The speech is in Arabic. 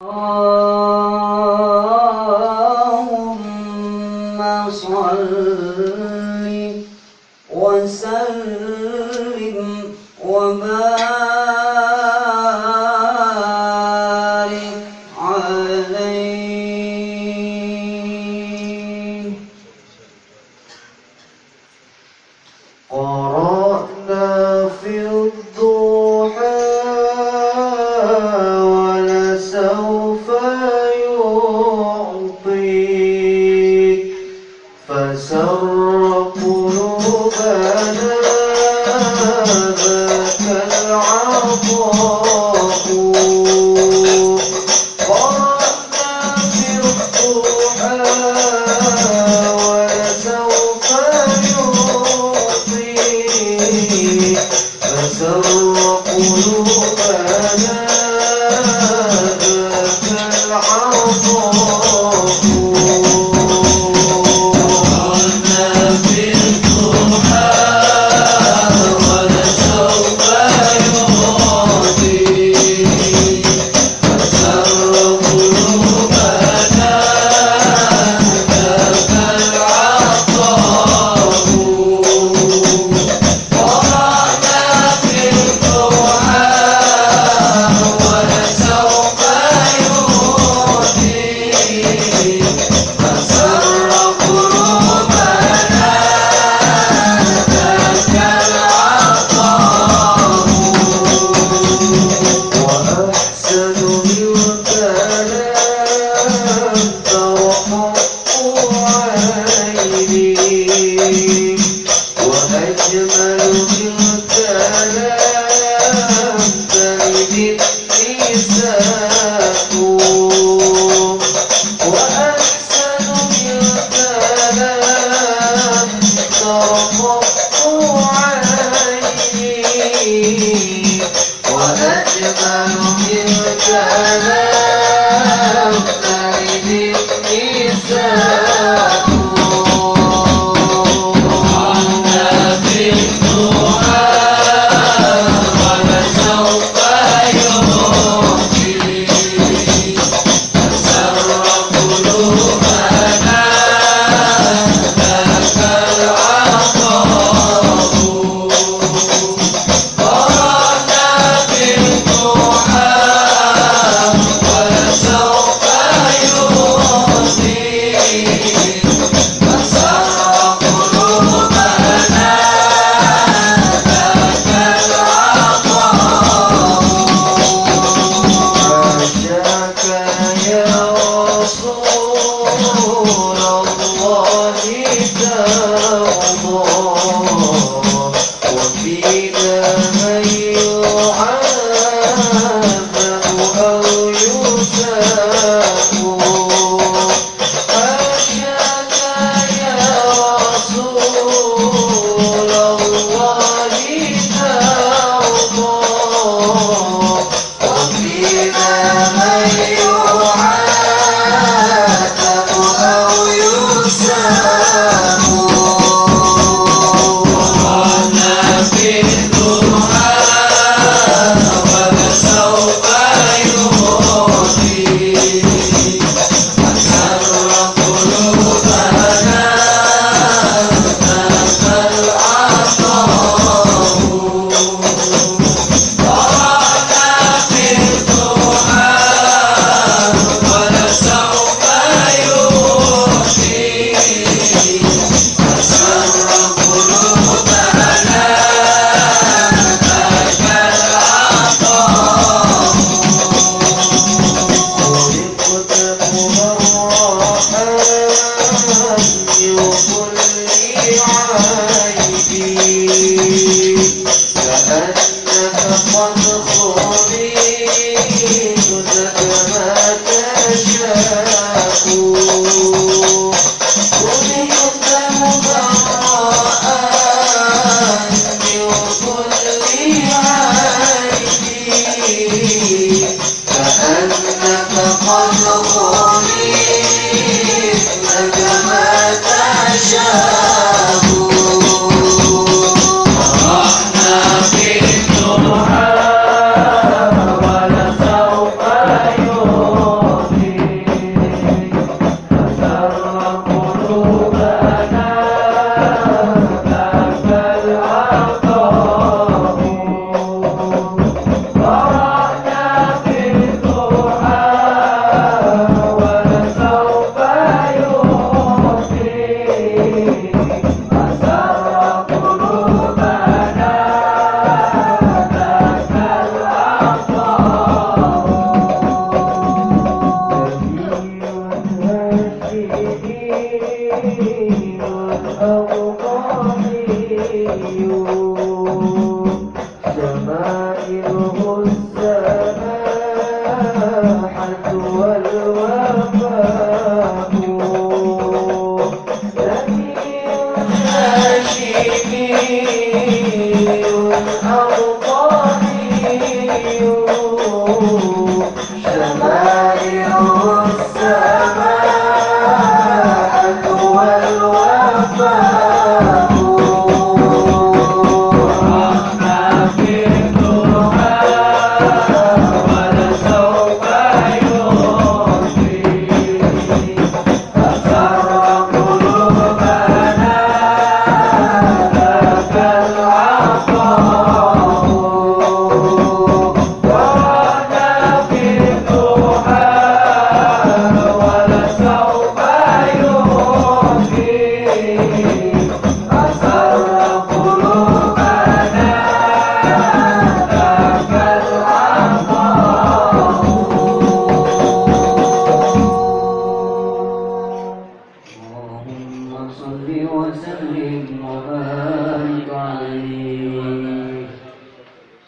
اللهم صل وسلم وبارك عليه. قرأنا في الضحى وأجمل من الغيوم شمائله السماحة والوفاء لكن هاشمين